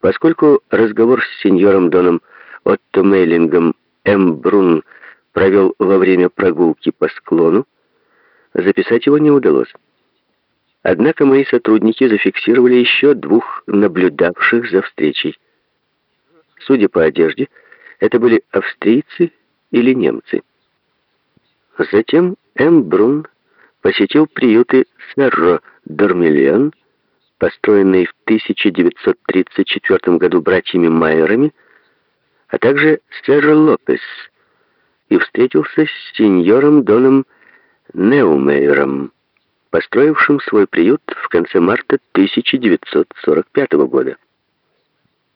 Поскольку разговор с сеньором Доном Отто Мейлингом М. Брун провел во время прогулки по склону, записать его не удалось. Однако мои сотрудники зафиксировали еще двух наблюдавших за встречей. Судя по одежде, это были австрийцы или немцы. Затем М. Брун посетил приюты Серро Дормильон, построенные в 1934 году братьями Майерами, а также Серро Лопес, и встретился с сеньором Доном Неумейером, построившим свой приют в конце марта 1945 года.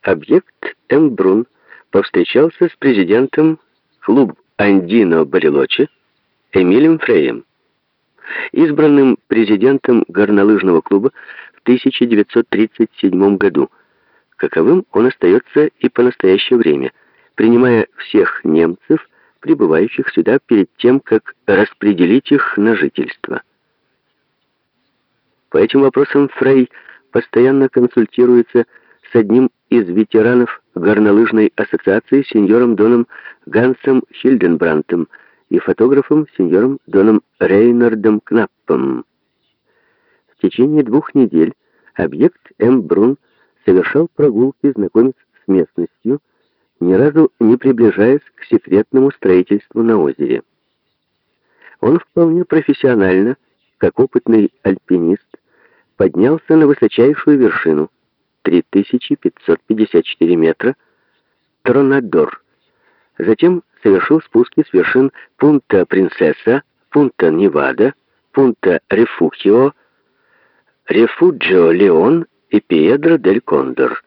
Объект М. Брун повстречался с президентом клуб Андино Барелочи Эмилем Фреем, избранным президентом горнолыжного клуба 1937 году. Каковым он остается и по настоящее время, принимая всех немцев, прибывающих сюда перед тем, как распределить их на жительство. По этим вопросам Фрей постоянно консультируется с одним из ветеранов горнолыжной ассоциации сеньором Доном Гансом Хильденбрантом и фотографом сеньором Доном Рейнардом Кнаппом. В течение двух недель объект М. Брун совершал прогулки, знакомясь с местностью, ни разу не приближаясь к секретному строительству на озере. Он вполне профессионально, как опытный альпинист, поднялся на высочайшую вершину, 3554 метра, Тронадор. Затем совершил спуски с вершин Пунта Принцесса, Пунта Невада, Пунта Рефухио, Рефуджио Леон и Пьедро дель Кондор.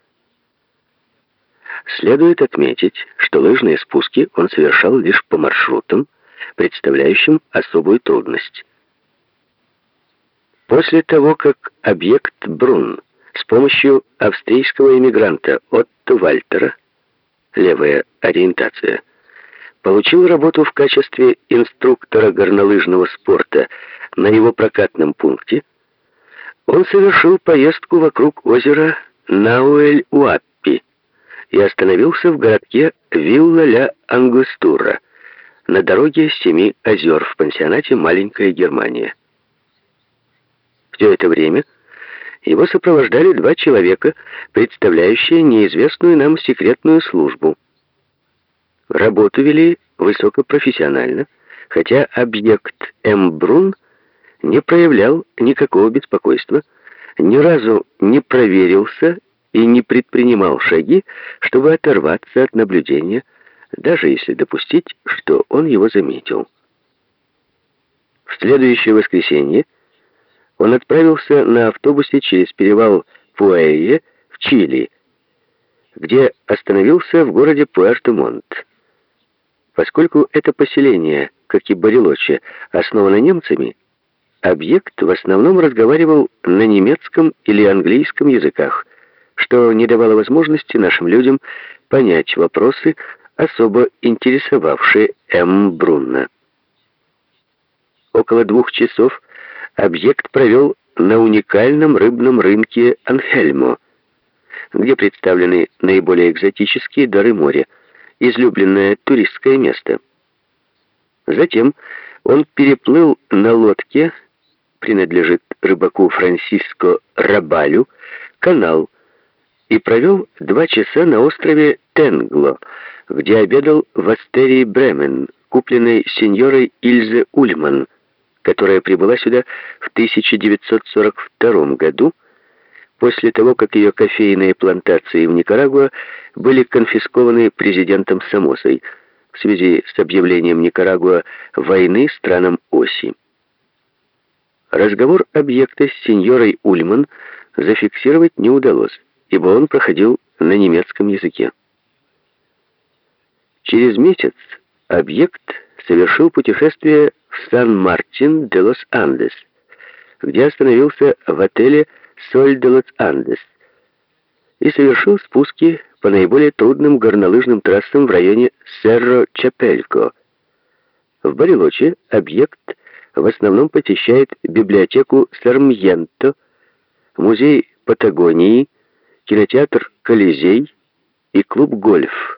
Следует отметить, что лыжные спуски он совершал лишь по маршрутам, представляющим особую трудность. После того, как объект Брун с помощью австрийского иммигранта Отто Вальтера, левая ориентация, получил работу в качестве инструктора горнолыжного спорта на его прокатном пункте, он совершил поездку вокруг озера Науэль-Уаппи и остановился в городке Вилла-ля-Ангустура на дороге Семи озер в пансионате «Маленькая Германия». Все это время его сопровождали два человека, представляющие неизвестную нам секретную службу. Работу вели высокопрофессионально, хотя объект М. Брун не проявлял никакого беспокойства, ни разу не проверился и не предпринимал шаги, чтобы оторваться от наблюдения, даже если допустить, что он его заметил. В следующее воскресенье он отправился на автобусе через перевал Пуэйе в Чили, где остановился в городе Пуэрто-Монт. Поскольку это поселение, как и Барелочи, основано немцами, объект в основном разговаривал на немецком или английском языках, что не давало возможности нашим людям понять вопросы, особо интересовавшие М. Брунна. Около двух часов объект провел на уникальном рыбном рынке Анхельмо, где представлены наиболее экзотические дары моря, излюбленное туристское место. Затем он переплыл на лодке, принадлежит рыбаку Франсиско Рабалю, канал, и провел два часа на острове Тенгло, где обедал в Астерии Бремен, купленной сеньорой Ильзе Ульман, которая прибыла сюда в 1942 году, после того, как ее кофейные плантации в Никарагуа были конфискованы президентом Самосой в связи с объявлением Никарагуа войны странам оси. Разговор объекта с сеньорой Ульман зафиксировать не удалось, ибо он проходил на немецком языке. Через месяц объект совершил путешествие Сан-Мартин де Лос-Андес, где остановился в отеле «Соль де Лос-Андес» и совершил спуски по наиболее трудным горнолыжным трассам в районе Серро-Чапелько. В Барелоче объект в основном посещает библиотеку Сармьенто, музей Патагонии кинотеатр «Колизей» и клуб «Гольф».